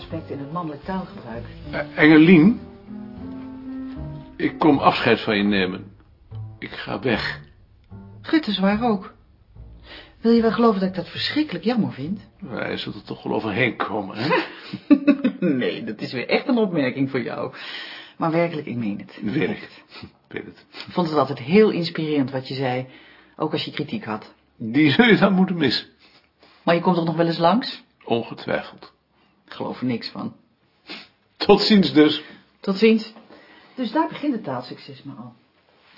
aspecten in het mannelijk taalgebruik. Eh, Engelien, ik kom afscheid van je nemen. Ik ga weg. Gutte zwaar ook. Wil je wel geloven dat ik dat verschrikkelijk jammer vind? Wij zult er toch wel overheen komen, hè? nee, dat is weer echt een opmerking voor jou. Maar werkelijk, ik meen het. Echt. Weet het. Ik vond het altijd heel inspirerend wat je zei. Ook als je kritiek had. Die zul je dan moeten missen. Maar je komt toch nog wel eens langs? Ongetwijfeld. Ik geloof er niks van. Tot ziens dus. Tot ziens. Dus daar begint het taalsuccesme al.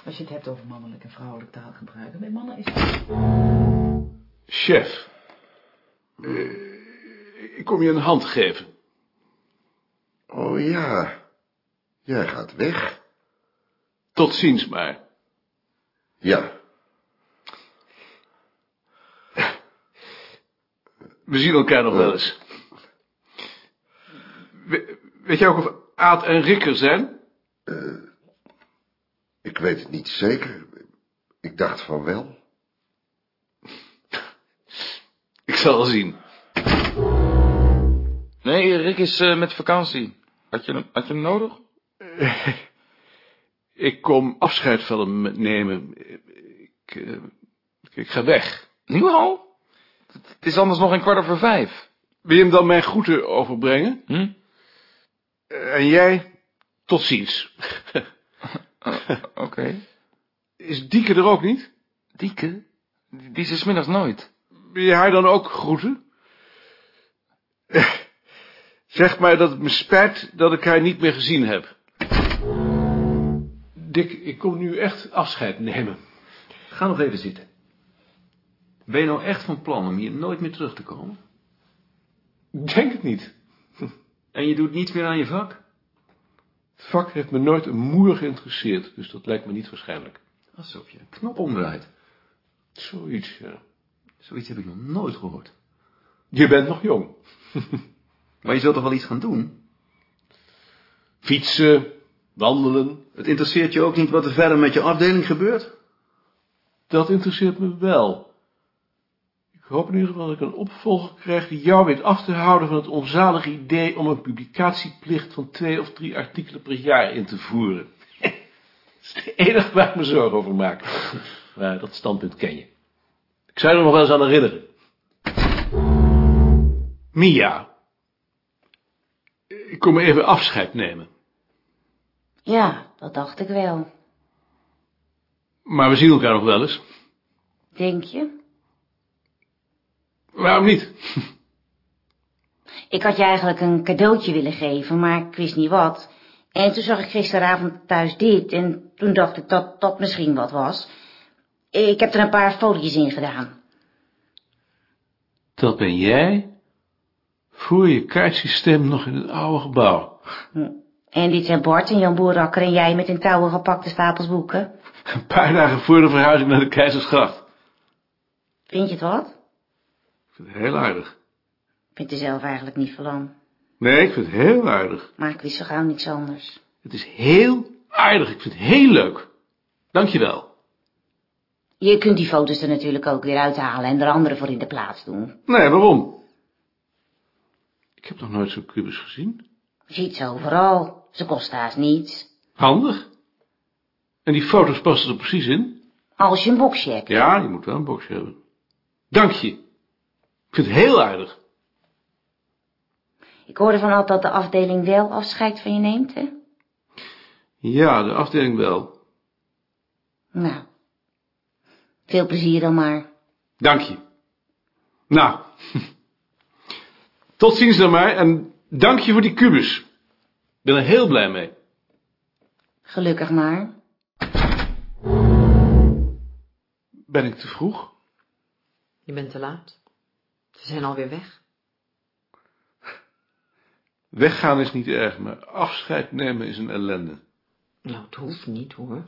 Als je het hebt over mannelijk en vrouwelijk taalgebruik. Bij mannen is het... Chef. eh, ik kom je een hand geven. Oh ja, jij gaat weg. Tot ziens maar. Ja, We zien elkaar nog wel eens. We- weet jij ook of Aad en Rikker zijn? ik weet het niet zeker. Ik dacht van wel. Ik zal wel zien. Nee, Rick is eh, met vakantie. Had je, hem, had je hem nodig? Ik kom afscheid van hem nemen. Ik, eh, ik ga weg. Nu al? Het het is anders nog een kwart over vijf. Wil je hem dan mijn groeten overbrengen? Hm? Eh, En jij? Tot ziens. Oké. Is Dieke er ook niet? Dieke? Die, is er 's middags nooit. Wil je haar dan ook groeten? Zeg maar dat het me spijt dat ik haar niet meer gezien heb. Dick, ik kom nu echt afscheid nemen. Ga nog even zitten. Ben je nou echt van plan om hier nooit meer terug te komen? Denk het niet. En je doet niets meer aan je vak? Het vak heeft me nooit een moer geïnteresseerd, dus dat lijkt me niet waarschijnlijk. Alsof je een knop omdraait. Zoiets, ja. Zoiets heb ik nog nooit gehoord. Je bent nog jong. Maar je zult toch wel iets gaan doen? Fietsen, wandelen, Het interesseert je ook niet wat er verder met je afdeling gebeurt? dat interesseert me wel. Ik hoop in ieder geval dat ik een opvolger krijg die jou weet af te houden van het onzalige idee om een publicatieplicht van twee of drie artikelen per jaar in te voeren. Dat is het enige waar ik me zorgen over maak. Maar dat standpunt ken je. Ik zou je er nog wel eens aan herinneren. Mia. Ik kom even afscheid nemen. Ja, dat dacht ik wel. Maar we zien elkaar nog wel eens. Denk je? Waarom niet? Ik had je eigenlijk een cadeautje willen geven, maar ik wist niet wat. En toen zag ik gisteravond thuis dit en toen dacht ik dat dat misschien wat was. Ik heb er een paar folies in gedaan. Dat ben jij? Voer je kaartsysteem nog in het oude gebouw. En dit zijn Bart en Jan Boerakker en jij met in touwen gepakte stapels boeken. Een paar dagen voor de verhuizing naar de Keizersgracht. Vind je het wat? Ik vind het heel aardig. Ik vind er zelf eigenlijk niet van. Nee, ik vind het heel aardig. Maar ik wist zo gauw niks anders. Het is heel aardig. Ik vind het heel leuk. Dankjewel. Je kunt die foto's er natuurlijk ook weer uithalen en er andere voor in de plaats doen. Nee, waarom? Ik heb nog nooit zo'n kubus gezien. Je ziet ze overal. Ze kosten haast niets. Handig. En die foto's passen er precies in. Als je een boxje hebt. Ja, je moet wel een boxje hebben. Dank je. Ik vind het heel aardig. Ik hoorde van Ad dat de afdeling wel afscheid van je neemt, hè? Ja, de afdeling wel. Nou, veel plezier dan maar. Dank je. Nou, tot ziens dan maar en dank je voor die kubus. Ik ben er heel blij mee. Gelukkig maar. Ben ik te vroeg? Je bent te laat. Ze zijn alweer weg. Weggaan is niet erg, maar afscheid nemen is een ellende. Nou, het hoeft niet hoor.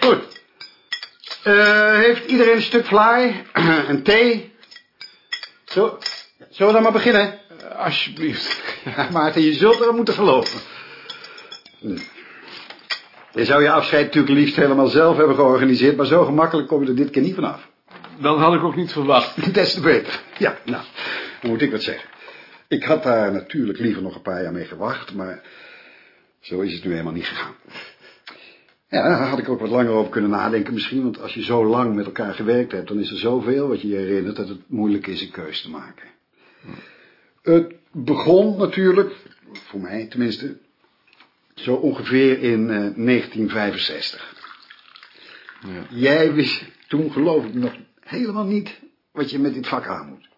Goed. Eh, heeft iedereen een stuk fly? een thee? Zo, zullen we dan maar beginnen? Alsjeblieft. Ja, Maarten, je zult er moeten geloven. Hm. Je zou je afscheid natuurlijk liefst helemaal zelf hebben georganiseerd, maar zo gemakkelijk kom je er dit keer niet vanaf. Dat had ik ook niet verwacht. Des te beter. Ja, nou, dan moet ik wat zeggen. Ik had daar natuurlijk liever nog een paar jaar mee gewacht, maar zo is het nu helemaal niet gegaan. Ja, daar had ik ook wat langer over kunnen nadenken misschien, want als je zo lang met elkaar gewerkt hebt, dan is er zoveel wat je je herinnert dat het moeilijk is een keus te maken. Het begon natuurlijk, voor mij tenminste, zo ongeveer in eh, 1965. Ja. Jij wist toen geloof ik nog helemaal niet wat je met dit vak aan moet.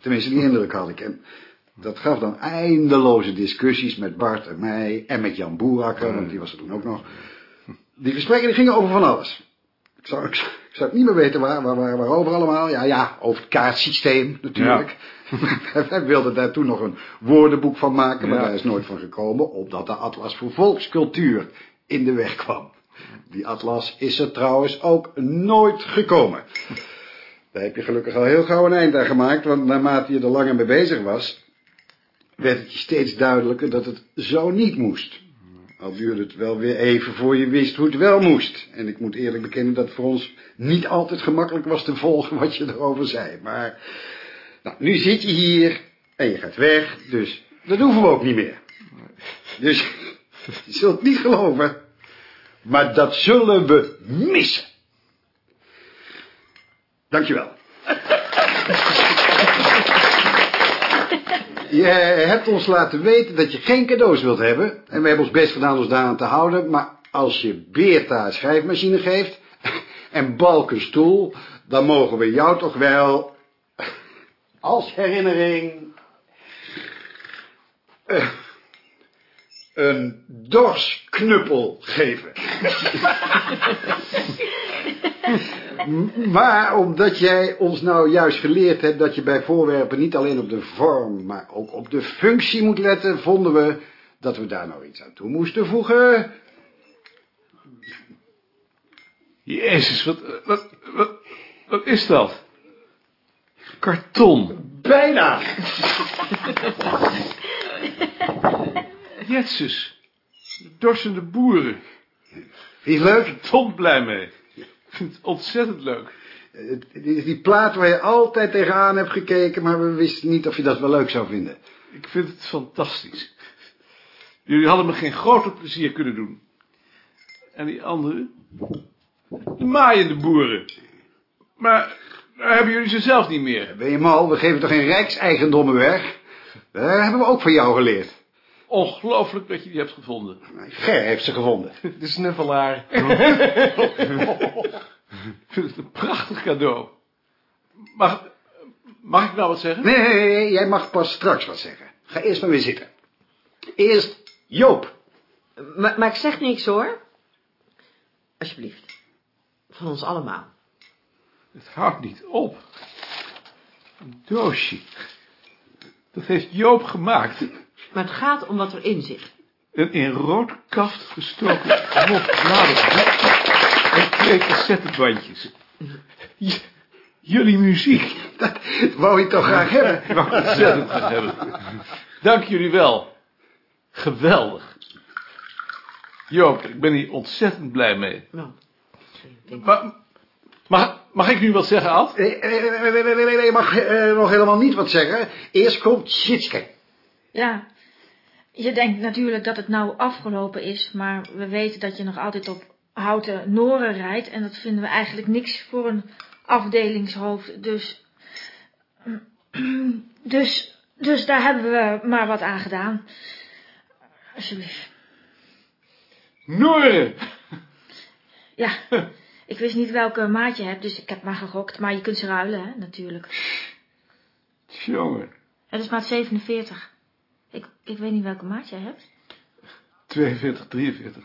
Tenminste, die indruk had ik. En dat gaf dan eindeloze discussies met Bart en mij en met Jan Boerakker, want die was er toen ook nog. Die gesprekken die gingen over van alles. Ik zou, ik, ik zou het niet meer weten waar, waar, waar, waarover allemaal. Ja, ja, over het kaartsysteem natuurlijk. Wij wilden daar toen nog een woordenboek van maken, maar Ja. daar is nooit van gekomen, omdat de Atlas voor Volkscultuur in de weg kwam. Die atlas is er trouwens ook nooit gekomen. Daar heb je gelukkig al heel gauw een eind aan gemaakt, want naarmate je er langer mee bezig was, werd het je steeds duidelijker dat het zo niet moest. Al duurde het wel weer even voor je wist hoe het wel moest. En ik moet eerlijk bekennen dat voor ons niet altijd gemakkelijk was te volgen wat je erover zei. Maar nou, nu zit je hier en je gaat weg, dus dat hoeven we ook niet meer. Dus je zult niet geloven, maar dat zullen we missen. Dankjewel. Je hebt ons laten weten dat je geen cadeaus wilt hebben. En we hebben ons best gedaan ons daaraan te houden. Maar als je Beerta een schrijfmachine geeft en Balk een stoel, dan mogen we jou toch wel als herinnering eh, een dorsknuppel geven. Maar omdat jij ons nou juist geleerd hebt dat je bij voorwerpen niet alleen op de vorm, maar ook op de functie moet letten, vonden we dat we daar nou iets aan toe moesten voegen. Jezus, wat, wat, wat, wat is dat? Karton. Bijna. Jetsus. De dorsende boeren. Vind je leuk? Ton blij mee. Ik vind het ontzettend leuk. Het is die plaat waar je altijd tegenaan hebt gekeken, maar we wisten niet of je dat wel leuk zou vinden. Ik vind het fantastisch. Jullie hadden me geen groter plezier kunnen doen. En die andere? De maaiende boeren. Maar daar hebben jullie ze zelf niet meer. Ben je mal? We geven toch geen rijkseigendommen weg? Daar hebben we ook van jou geleerd. Ongelooflijk dat je die hebt gevonden. Ger heeft ze gevonden. De snuffelaar. Ik vind het een prachtig cadeau. Mag, mag ik nou wat zeggen? Nee, nee, nee, jij mag pas straks wat zeggen. Ga eerst maar weer zitten. Eerst Joop. Maar, maar ik zeg niks hoor. Alsjeblieft. Van ons allemaal. Het houdt niet op. Een doosje. Dat heeft Joop gemaakt. Maar het gaat om wat erin zit. Een in rood kaft gestoken knop en twee cassettebandjes. J- jullie muziek. Dat wou je toch graag hebben? Ik wou het ontzettend graag hebben. Dank jullie wel. Geweldig. Joop, ik ben hier ontzettend blij mee. Nou, ik Maar, mag, mag ik nu wat zeggen, Ad? Nee, nee, nee, nee, nee, nee, nee, je mag eh, nog helemaal niet wat zeggen. Eerst komt Sitske. Ja, je denkt natuurlijk dat het nou afgelopen is, maar we weten dat je nog altijd op houten noren rijdt en dat vinden we eigenlijk niks voor een afdelingshoofd, dus... Dus, dus daar hebben we maar wat aan gedaan. Alsjeblieft. Noren! Ja, ik wist niet welke maat je hebt, dus ik heb maar gegokt, maar je kunt ze ruilen, hè, natuurlijk. Jongen, Het is maat 47. Ik, ik weet niet welke maat jij hebt. 42, 43.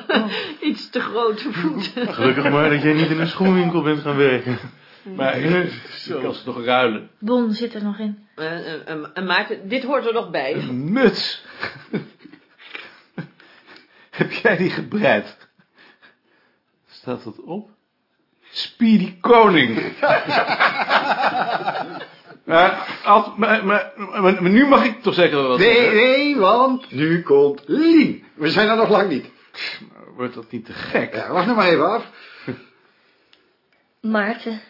Iets te grote voeten. Gelukkig maar dat jij niet in een schoenwinkel bent gaan werken. Maar ik kan ze nog ruilen. Bon zit er nog in. Eh, eh, eh, en Maarten, dit hoort er nog bij. Een muts. Heb jij die gebreid? Staat dat op? Speedy Koning. Maar, maar, maar, nu mag ik toch zeggen wat... Nee, nee, want nu komt Lien. We zijn er nog lang niet. Wordt dat niet te gek? Ja, wacht nog maar even af. Maarten.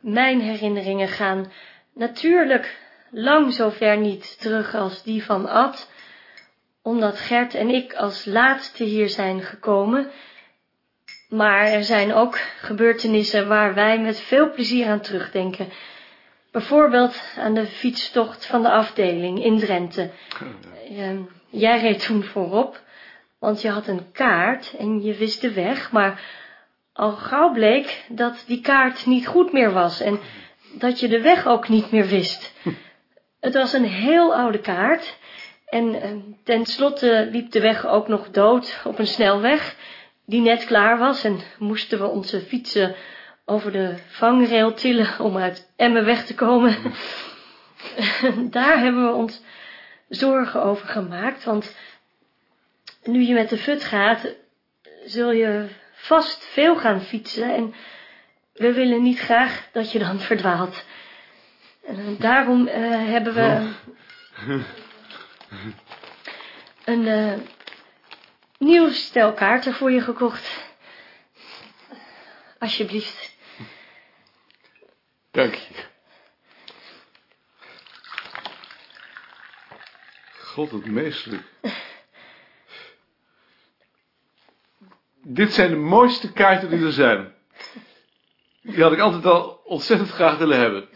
Mijn herinneringen gaan natuurlijk lang zover niet terug als die van Ad, omdat Gert en ik als laatste hier zijn gekomen maar er zijn ook gebeurtenissen waar wij met veel plezier aan terugdenken. Bijvoorbeeld aan de fietstocht van de afdeling in Drenthe. Ehm, jij reed toen voorop, want je had een kaart en je wist de weg, maar al gauw bleek dat die kaart niet goed meer was en dat je de weg ook niet meer wist. Het was een heel oude kaart en eh, tenslotte liep de weg ook nog dood op een snelweg die net klaar was en moesten we onze fietsen over de vangrail tillen om uit Emmen weg te komen. Daar hebben we ons zorgen over gemaakt, want nu je met de fut gaat, zul je vast veel gaan fietsen en we willen niet graag dat je dan verdwaalt. En daarom uh, hebben we een uh, nieuw stel kaarten voor je gekocht. Alsjeblieft. Dank je. God, het meestelijk. Dit zijn de mooiste kaarten die er zijn. Die had ik altijd al ontzettend graag willen hebben.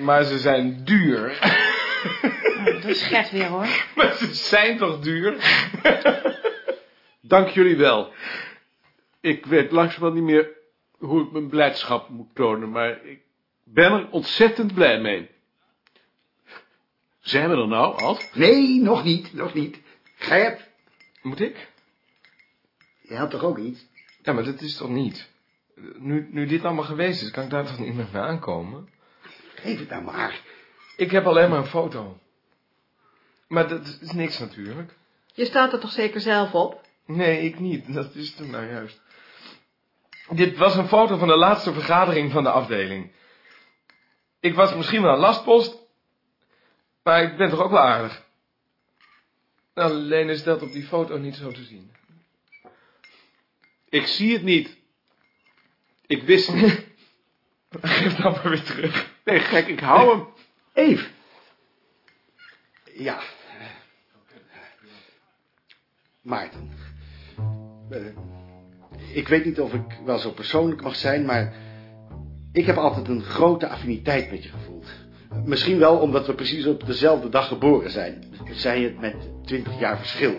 Maar ze zijn duur. Dat is Gert weer hoor. Maar ze zijn toch duur? Dank jullie wel. Ik weet langzamerhand niet meer hoe ik mijn blijdschap moet tonen, maar ik ben er ontzettend blij mee. Zijn we er nou, Ad? Nee, nog niet, nog niet. Gert, Moet ik? je had toch ook iets? Ja, maar dat is toch niet? Nu, nu dit allemaal geweest is, kan ik daar toch niet meer mee aankomen? Geef het nou maar. Ik heb alleen maar een foto. Maar dat is niks natuurlijk. Je staat er toch zeker zelf op? Nee, ik niet. Dat is het nou juist. Dit was een foto van de laatste vergadering van de afdeling. Ik was misschien wel een lastpost, maar ik ben toch ook wel aardig. Alleen is dat op die foto niet zo te zien. Ik zie het niet. Ik wist het. Geef dan maar weer terug. Nee, gek, ik hou hem. Eve. Ja. Maarten. Eh, ik weet niet of ik wel zo persoonlijk mag zijn, maar... ik heb altijd een grote affiniteit met je gevoeld. Misschien wel omdat we precies op dezelfde dag geboren zijn. Zij het met twintig jaar verschil.